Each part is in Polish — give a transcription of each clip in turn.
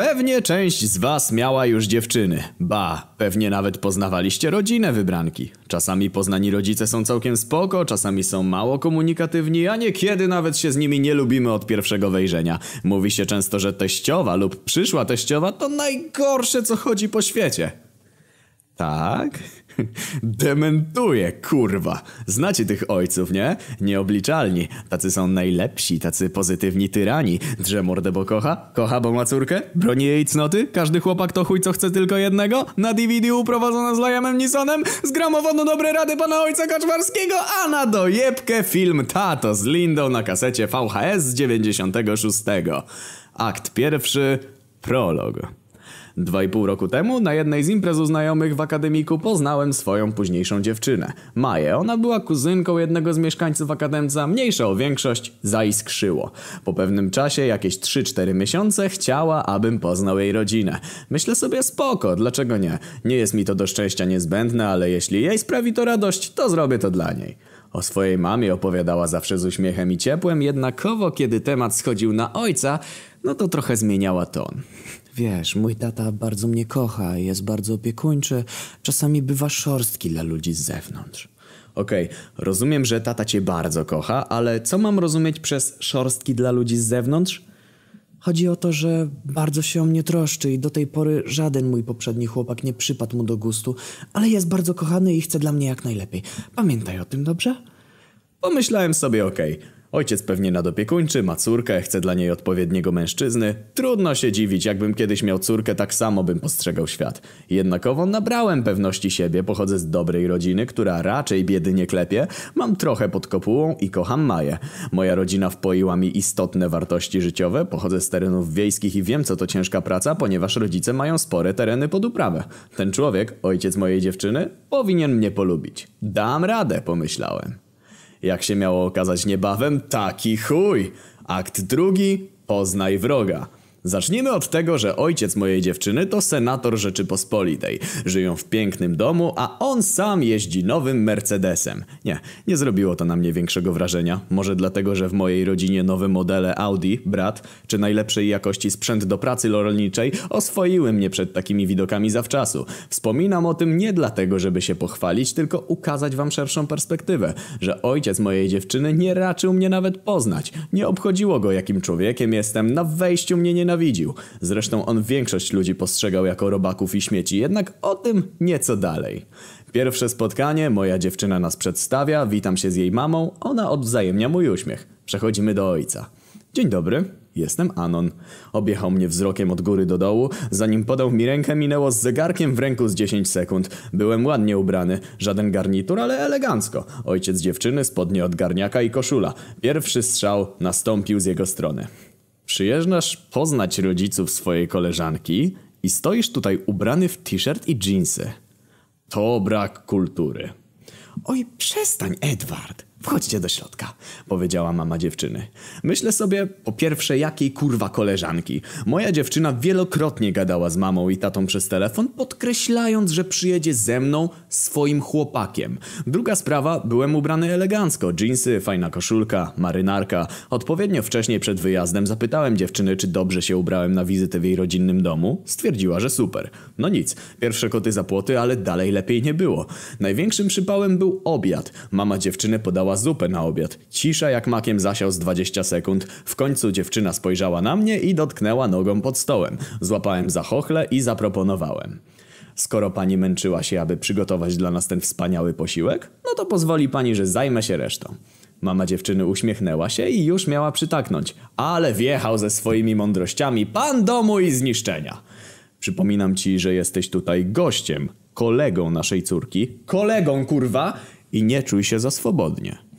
Pewnie część z was miała już dziewczyny. Ba, pewnie nawet poznawaliście rodzinę wybranki. Czasami poznani rodzice są całkiem spoko, czasami są mało komunikatywni, a niekiedy nawet się z nimi nie lubimy od pierwszego wejrzenia. Mówi się często, że teściowa lub przyszła teściowa to najgorsze co chodzi po świecie. Tak? Dementuję, kurwa. Znacie tych ojców, nie? Nieobliczalni. Tacy są najlepsi, tacy pozytywni tyrani. Drze mordę, bo kocha? Kocha, bo ma córkę? Broni jej cnoty? Każdy chłopak to chuj, co chce tylko jednego? Na DVD uprowadzona z Liamem Nisonem? Z gramofonu dobre rady pana ojca Kaczmarskiego? A na dojebkę film Tato z Lindą na kasecie VHS z 96. Akt pierwszy, prolog. Dwa i pół roku temu na jednej z imprez u znajomych w akademiku poznałem swoją późniejszą dziewczynę. Maję, ona była kuzynką jednego z mieszkańców akademca, mniejsza o większość, zaiskrzyło. Po pewnym czasie, jakieś 3-4 miesiące, chciała, abym poznał jej rodzinę. Myślę sobie spoko, dlaczego nie? Nie jest mi to do szczęścia niezbędne, ale jeśli jej sprawi to radość, to zrobię to dla niej. O swojej mamie opowiadała zawsze z uśmiechem i ciepłem, jednakowo kiedy temat schodził na ojca, no to trochę zmieniała ton. Wiesz, mój tata bardzo mnie kocha, jest bardzo opiekuńczy, czasami bywa szorstki dla ludzi z zewnątrz. Okej, rozumiem, że tata cię bardzo kocha, ale co mam rozumieć przez szorstki dla ludzi z zewnątrz? Chodzi o to, że bardzo się o mnie troszczy i do tej pory żaden mój poprzedni chłopak nie przypadł mu do gustu, ale jest bardzo kochany i chce dla mnie jak najlepiej. Pamiętaj o tym, dobrze? Pomyślałem sobie, okej, ojciec pewnie nadopiekuńczy, ma córkę, chce dla niej odpowiedniego mężczyzny. Trudno się dziwić, jakbym kiedyś miał córkę, tak samo bym postrzegał świat. Jednakowo nabrałem pewności siebie, pochodzę z dobrej rodziny, która raczej biedy nie klepie, mam trochę pod kopułą i kocham Maję. Moja rodzina wpoiła mi istotne wartości życiowe, pochodzę z terenów wiejskich i wiem co to ciężka praca, ponieważ rodzice mają spore tereny pod uprawę. Ten człowiek, ojciec mojej dziewczyny, powinien mnie polubić. Dam radę, pomyślałem. Jak się miało okazać niebawem, taki chuj. Akt drugi, poznaj wroga. Zacznijmy od tego, że ojciec mojej dziewczyny to senator Rzeczypospolitej. Żyją w pięknym domu, a on sam jeździ nowym Mercedesem. Nie, nie zrobiło to na mnie większego wrażenia. Może dlatego, że w mojej rodzinie nowe modele Audi, brat, czy najlepszej jakości sprzęt do pracy rolniczej oswoiły mnie przed takimi widokami zawczasu. Wspominam o tym nie dlatego, żeby się pochwalić, tylko ukazać wam szerszą perspektywę, że ojciec mojej dziewczyny nie raczył mnie nawet poznać. Nie obchodziło go, jakim człowiekiem jestem, na wejściu mnie nie nienawidził. Zresztą on większość ludzi postrzegał jako robaków i śmieci, jednak o tym nieco dalej. Pierwsze spotkanie, moja dziewczyna nas przedstawia, witam się z jej mamą, ona odwzajemnia mój uśmiech. Przechodzimy do ojca. Dzień dobry, jestem Anon. Objechał mnie wzrokiem od góry do dołu, zanim podał mi rękę minęło z zegarkiem w ręku z 10 sekund. Byłem ładnie ubrany, żaden garnitur, ale elegancko. Ojciec dziewczyny, spodnie od garniaka i koszula. Pierwszy strzał nastąpił z jego strony. Przyjeżdżasz poznać rodziców swojej koleżanki i stoisz tutaj ubrany w t-shirt i dżinsy. To brak kultury. Oj, przestań, Edward. Wchodźcie do środka, powiedziała mama dziewczyny. Myślę sobie, po pierwsze, jakiej kurwa koleżanki. Moja dziewczyna wielokrotnie gadała z mamą i tatą przez telefon, podkreślając, że przyjedzie ze mną swoim chłopakiem. Druga sprawa, byłem ubrany elegancko. Jeansy, fajna koszulka, marynarka. Odpowiednio wcześniej przed wyjazdem zapytałem dziewczyny, czy dobrze się ubrałem na wizytę w jej rodzinnym domu. Stwierdziła, że super. No nic, pierwsze koty za płoty, ale dalej lepiej nie było. Największym przypałem był obiad. Mama dziewczyny podała zupę na obiad. Cisza jak makiem zasiał z 20 sekund. W końcu dziewczyna spojrzała na mnie i dotknęła nogą pod stołem. Złapałem za chochle i zaproponowałem. Skoro pani męczyła się, aby przygotować dla nas ten wspaniały posiłek, no to pozwoli pani, że zajmę się resztą. Mama dziewczyny uśmiechnęła się i już miała przytaknąć. Ale wjechał ze swoimi mądrościami pan domu i zniszczenia. Przypominam ci, że jesteś tutaj gościem, kolegą naszej córki. Kolegą, kurwa! I nie czuj się za swobodnie.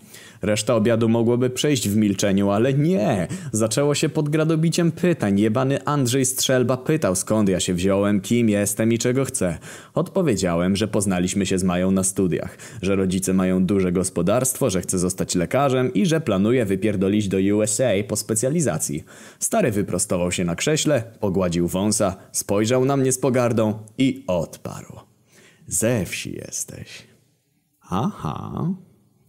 Reszta obiadu mogłoby przejść w milczeniu, ale nie. Zaczęło się pod gradobiciem pytań. Jebany Andrzej Strzelba pytał skąd ja się wziąłem, kim jestem i czego chcę. Odpowiedziałem, że poznaliśmy się z Mają na studiach, że rodzice mają duże gospodarstwo, że chcę zostać lekarzem i że planuję wypierdolić do USA po specjalizacji. Stary wyprostował się na krześle, pogładził wąsa, spojrzał na mnie z pogardą i odparł. Ze wsi jesteś. Aha.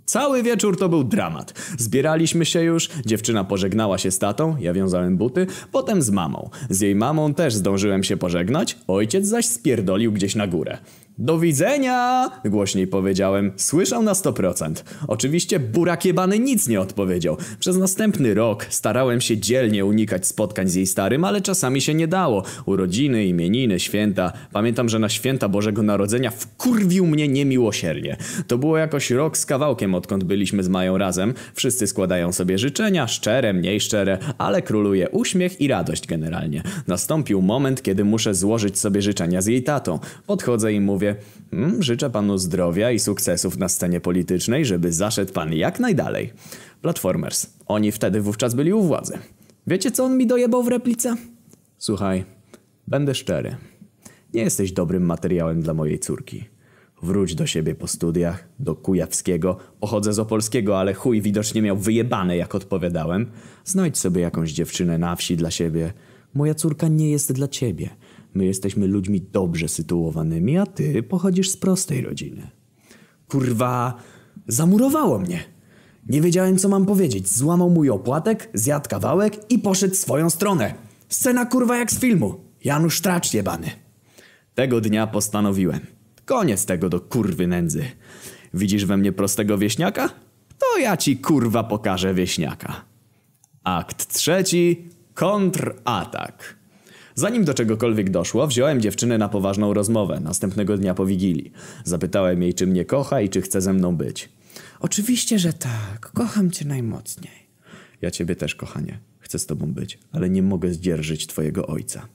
Cały wieczór to był dramat. Zbieraliśmy się już, dziewczyna pożegnała się z tatą, ja wiązałem buty, potem z mamą. Z jej mamą też zdążyłem się pożegnać, ojciec zaś spierdolił gdzieś na górę. Do widzenia! Głośniej powiedziałem. Słyszał na 100%. Oczywiście burak jebany nic nie odpowiedział. Przez następny rok starałem się dzielnie unikać spotkań z jej starym, ale czasami się nie dało. Urodziny, imieniny, święta. Pamiętam, że na święta Bożego Narodzenia wkurwił mnie niemiłosiernie. To było jakoś rok z kawałkiem, odkąd byliśmy z Mają razem. Wszyscy składają sobie życzenia, szczere, mniej szczere, ale króluje uśmiech i radość generalnie. Nastąpił moment, kiedy muszę złożyć sobie życzenia z jej tatą. Podchodzę i mówię mm, życzę panu zdrowia i sukcesów na scenie politycznej, żeby zaszedł pan jak najdalej. Platformers. Oni wtedy wówczas byli u władzy. Wiecie co on mi dojebał w replice? Słuchaj, będę szczery. Nie jesteś dobrym materiałem dla mojej córki. Wróć do siebie po studiach, do Kujawskiego. Pochodzę z Opolskiego, ale chuj widocznie miał wyjebane, jak odpowiadałem. Znajdź sobie jakąś dziewczynę na wsi dla siebie. Moja córka nie jest dla ciebie. My jesteśmy ludźmi dobrze sytuowanymi, a ty pochodzisz z prostej rodziny. Kurwa, zamurowało mnie. Nie wiedziałem, co mam powiedzieć. Złamał mój opłatek, zjadł kawałek i poszedł swoją stronę. Scena kurwa jak z filmu. Janusz Tracz jebany. Tego dnia postanowiłem. Koniec tego do kurwy nędzy. Widzisz we mnie prostego wieśniaka? To ja ci kurwa pokażę wieśniaka. Akt trzeci. Kontratak. Zanim do czegokolwiek doszło, wziąłem dziewczynę na poważną rozmowę następnego dnia po Wigilii. Zapytałem jej, czy mnie kocha i czy chce ze mną być. Oczywiście, że tak. Kocham cię najmocniej. Ja ciebie też, kochanie. Chcę z tobą być, ale nie mogę zdzierżyć twojego ojca.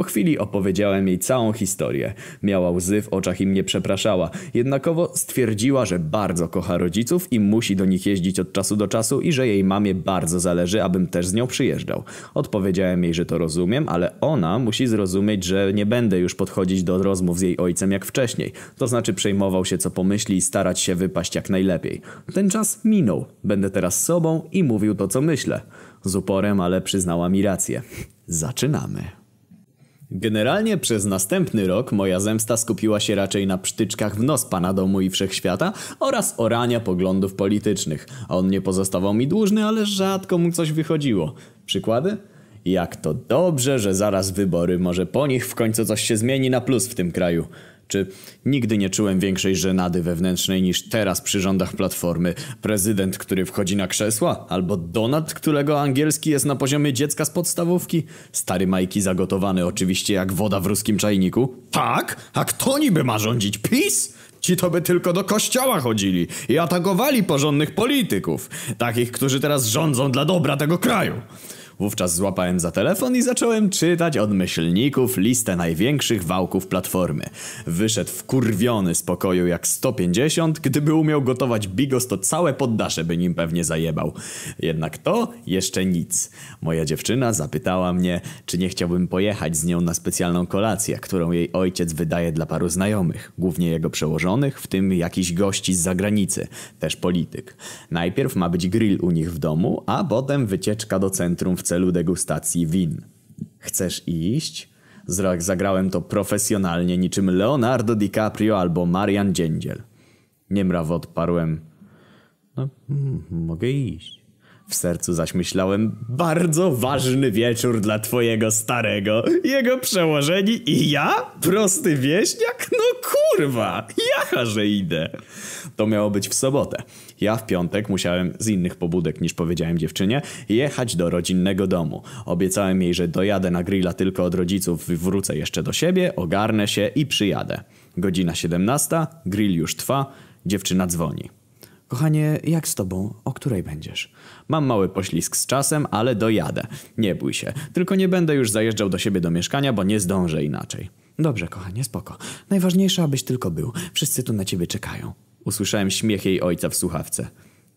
Po chwili opowiedziałem jej całą historię. Miała łzy w oczach i mnie przepraszała. Jednakowo stwierdziła, że bardzo kocha rodziców i musi do nich jeździć od czasu do czasu i że jej mamie bardzo zależy, abym też z nią przyjeżdżał. Odpowiedziałem jej, że to rozumiem, ale ona musi zrozumieć, że nie będę już podchodzić do rozmów z jej ojcem jak wcześniej. To znaczy przejmował się co pomyśli i starać się wypaść jak najlepiej. Ten czas minął. Będę teraz sobą i mówił to co myślę. Z uporem, ale przyznała mi rację. Zaczynamy. Generalnie przez następny rok moja zemsta skupiła się raczej na psztyczkach w nos pana domu i wszechświata oraz orania poglądów politycznych. On nie pozostawał mi dłużny, ale rzadko mu coś wychodziło. Przykłady? Jak to dobrze, że zaraz wybory, może po nich w końcu coś się zmieni na plus w tym kraju. Czy nigdy nie czułem większej żenady wewnętrznej niż teraz przy rządach Platformy? Prezydent, który wchodzi na krzesła? Albo Donat, którego angielski jest na poziomie dziecka z podstawówki? Stary Majki zagotowany oczywiście jak woda w ruskim czajniku? Tak? A kto niby ma rządzić? PiS? Ci to by tylko do kościoła chodzili i atakowali porządnych polityków. Takich, którzy teraz rządzą dla dobra tego kraju. Wówczas złapałem za telefon i zacząłem czytać od myślników listę największych wałków platformy. Wyszedł wkurwiony z pokoju jak 150, gdyby umiał gotować bigos to całe poddasze by nim pewnie zajebał. Jednak to jeszcze nic. Moja dziewczyna zapytała mnie, czy nie chciałbym pojechać z nią na specjalną kolację, którą jej ojciec wydaje dla paru znajomych, głównie jego przełożonych, w tym jakiś gości z zagranicy, też polityk. Najpierw ma być grill u nich w domu, a potem wycieczka do centrum w celu degustacji win. Chcesz iść? Zagrałem to profesjonalnie, niczym Leonardo DiCaprio albo Marian Dziędziel. Niemrawo odparłem. No, mm, mogę iść. W sercu zaś myślałem, bardzo ważny wieczór dla twojego starego. Jego przełożeni i ja? Prosty wieśniak? No kurwa, jacha, że idę. To miało być w sobotę. Ja w piątek musiałem z innych pobudek niż powiedziałem dziewczynie jechać do rodzinnego domu. Obiecałem jej, że dojadę na grilla tylko od rodziców, wrócę jeszcze do siebie, ogarnę się i przyjadę. Godzina 17, grill już trwa, dziewczyna dzwoni. Kochanie, jak z tobą? O której będziesz? Mam mały poślizg z czasem, ale dojadę. Nie bój się. Tylko nie będę już zajeżdżał do siebie do mieszkania, bo nie zdążę inaczej. Dobrze, kochanie, spoko. Najważniejsze, abyś tylko był. Wszyscy tu na ciebie czekają. Usłyszałem śmiech jej ojca w słuchawce.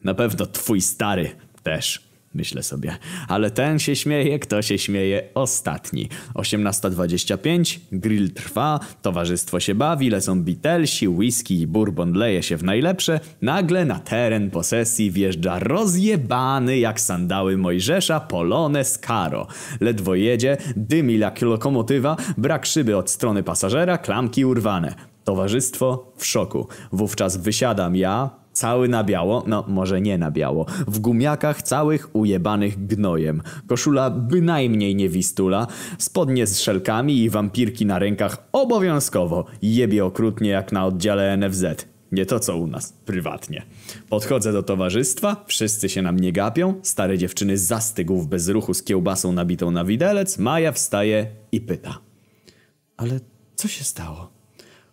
Na pewno twój stary też. Myślę sobie. Ale ten się śmieje, kto się śmieje ostatni. 18.25, grill trwa, towarzystwo się bawi, lecą Beatlesi, whisky i bourbon leje się w najlepsze. Nagle na teren posesji wjeżdża rozjebany jak sandały Mojżesza Polones Caro. Ledwo jedzie, dymi jak lokomotywa, brak szyby od strony pasażera, klamki urwane. Towarzystwo w szoku. Wówczas wysiadam ja, Cały na biało, no może nie na biało, w gumiakach całych ujebanych gnojem. Koszula bynajmniej nie wistula, spodnie z szelkami i wampirki na rękach obowiązkowo. Jebie okrutnie jak na oddziale NFZ. Nie to co u nas, prywatnie. Podchodzę do towarzystwa, wszyscy się na mnie gapią, stare dziewczyny zastygł w bezruchu z kiełbasą nabitą na widelec, Maja wstaje i pyta. Ale co się stało?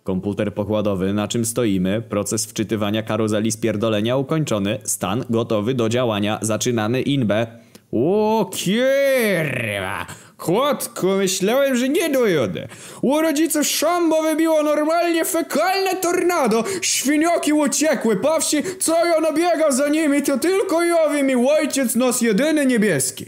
Komputer pokładowy, na czym stoimy, proces wczytywania karuzeli spierdolenia ukończony, stan gotowy do działania, zaczynamy inbę. O kierwa! Chłodku, myślałem, że nie dojadę. U rodziców szambo wybiło normalnie fekalne tornado. Świnioki uciekły, po wsi, co ja nabiegał za nimi, to tylko Jowi mi ojciec nos jedyny niebieski.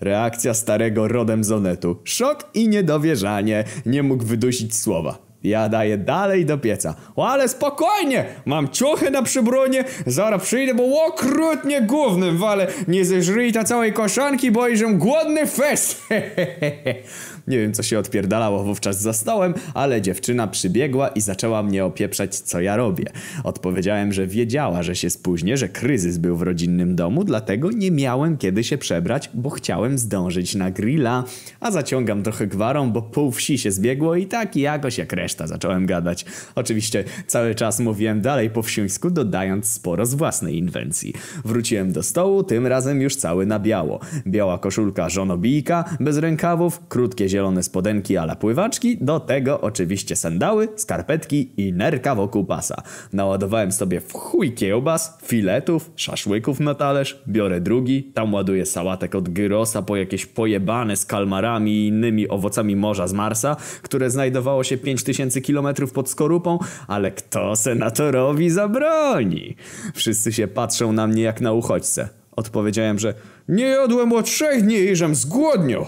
Reakcja starego rodem z Onetu. Szok i niedowierzanie. Nie mógł wydusić słowa. Ja daję dalej do pieca. O, ale spokojnie! Mam ciuchy na przybronie, zaraz przyjdę, bo okrutnie głównym wale. Nie zeżryj ta całej koszanki, bo iżem głodny fest. Nie wiem, co się odpierdalało wówczas za stołem, ale dziewczyna przybiegła i zaczęła mnie opieprzać, co ja robię. Odpowiedziałem, że wiedziała, że się spóźnię, że kryzys był w rodzinnym domu, dlatego nie miałem kiedy się przebrać, bo chciałem zdążyć na grilla. A zaciągam trochę gwarą, bo pół wsi się zbiegło i tak jakoś jak reszta zacząłem gadać. Oczywiście cały czas mówiłem dalej po wsiuńsku, dodając sporo z własnej inwencji. Wróciłem do stołu, tym razem już cały na biało. Biała koszulka żonobijka, bez rękawów, krótkie zielone spodenki ala pływaczki, do tego oczywiście sandały, skarpetki i nerka wokół pasa. Naładowałem sobie w chuj kiełbas, filetów, szaszłyków na talerz, biorę drugi, tam ładuję sałatek od gyrosa po jakieś pojebane z kalmarami i innymi owocami morza z Marsa, które znajdowało się 5000 km pod skorupą, ale kto senatorowi zabroni? Wszyscy się patrzą na mnie jak na uchodźcę. Odpowiedziałem, że nie jadłem od trzech dni i żem zgłodniał.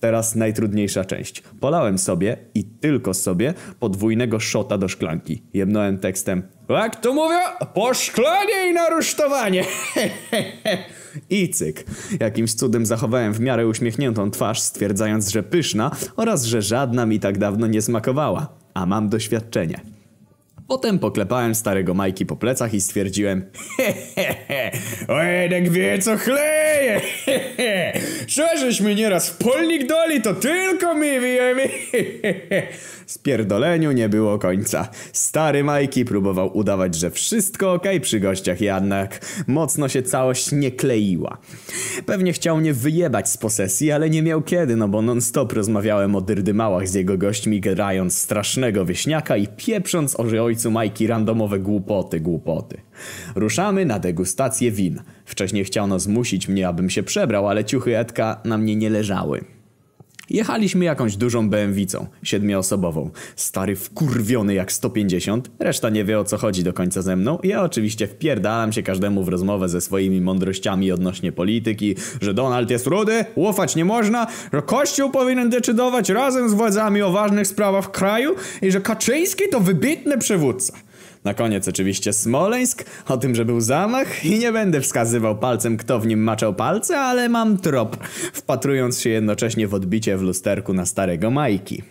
Teraz najtrudniejsza część. Polałem sobie i tylko sobie podwójnego szota do szklanki. Jebnąłem tekstem. Jak to mówią? Po szklanie i na rusztowanie. I cyk. Jakimś cudem zachowałem w miarę uśmiechniętą twarz, stwierdzając, że pyszna oraz że żadna mi tak dawno nie smakowała. A mam doświadczenie. Potem poklepałem starego Majki po plecach i stwierdziłem Hehehe, Ojedek wie co chleje, hehe, żeśmy nieraz w polnik doli, to tylko my wiemy. Spierdoleniu nie było końca. Stary Majki próbował udawać, że wszystko ok przy gościach, jednak mocno się całość nie kleiła. Pewnie chciał mnie wyjebać z posesji, ale nie miał kiedy, no bo non-stop rozmawiałem o dyrdymałach z jego gośćmi, grając strasznego wieśniaka i pieprząc o ojcu Majki randomowe głupoty, głupoty. Ruszamy na degustację win. Wcześniej chciano zmusić mnie, abym się przebrał, ale ciuchy Edka na mnie nie leżały. Jechaliśmy jakąś dużą BMW-cą, siedmioosobową. Stary wkurwiony jak 150, reszta nie wie o co chodzi do końca ze mną. Ja oczywiście wpierdalam się każdemu w rozmowę ze swoimi mądrościami odnośnie polityki, że Donald jest rudy, ufać nie można, że Kościół powinien decydować razem z władzami o ważnych sprawach kraju i że Kaczyński to wybitny przywódca. Na koniec oczywiście Smoleńsk, o tym, że był zamach i nie będę wskazywał palcem, kto w nim maczał palce, ale mam trop, wpatrując się jednocześnie w odbicie w lusterku na starego Majki.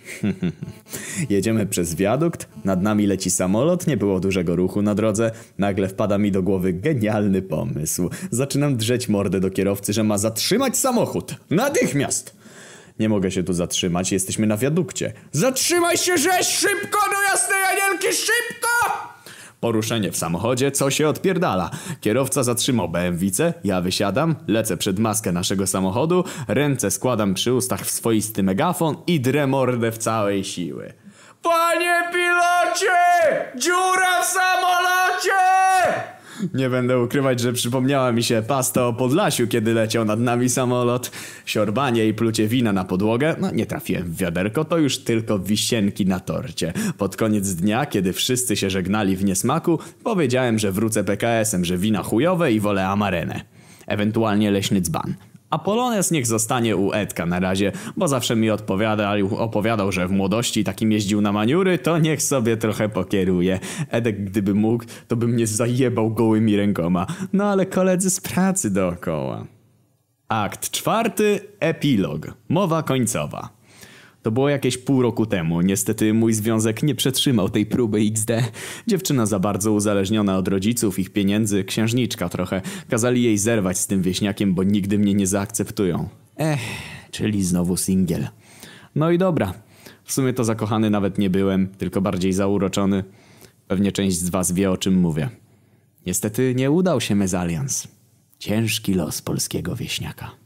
Jedziemy przez wiadukt, nad nami leci samolot, nie było dużego ruchu na drodze, nagle wpada mi do głowy genialny pomysł. Zaczynam drzeć mordę do kierowcy, że ma zatrzymać samochód. Natychmiast! Nie mogę się tu zatrzymać, jesteśmy na wiadukcie. Zatrzymaj się, żeś szybko do jasnej anielki, szybko! Poruszenie w samochodzie, co się odpierdala. Kierowca zatrzymał BMWicę, ja wysiadam, lecę przed maskę naszego samochodu, ręce składam przy ustach w swoisty megafon i drę mordę w całej siły. Panie pilocie! Dziura w samolocie! Nie będę ukrywać, że przypomniała mi się pasta o Podlasiu, kiedy leciał nad nami samolot. Siorbanie i plucie wina na podłogę, no nie trafiłem w wiaderko, to już tylko wisienki na torcie. Pod koniec dnia, kiedy wszyscy się żegnali w niesmaku, powiedziałem, że wrócę PKS-em, że wina chujowe i wolę amarenę. Ewentualnie leśny dzban. A Polones niech zostanie u Edka na razie, bo zawsze mi odpowiadał, opowiadał, że w młodości takim jeździł na maniury, to niech sobie trochę pokieruje. Edek gdyby mógł, to by mnie zajebał gołymi rękoma. No ale koledzy z pracy dookoła. Akt czwarty, epilog. Mowa końcowa. To było jakieś pół roku temu. Niestety mój związek nie przetrzymał tej próby XD. Dziewczyna za bardzo uzależniona od rodziców, ich pieniędzy, księżniczka trochę. Kazali jej zerwać z tym wieśniakiem, bo nigdy mnie nie zaakceptują. Ech, czyli znowu singiel. No i dobra. W sumie to zakochany nawet nie byłem, tylko bardziej zauroczony. Pewnie część z was wie o czym mówię. Niestety nie udał się mezalians. Ciężki los polskiego wieśniaka.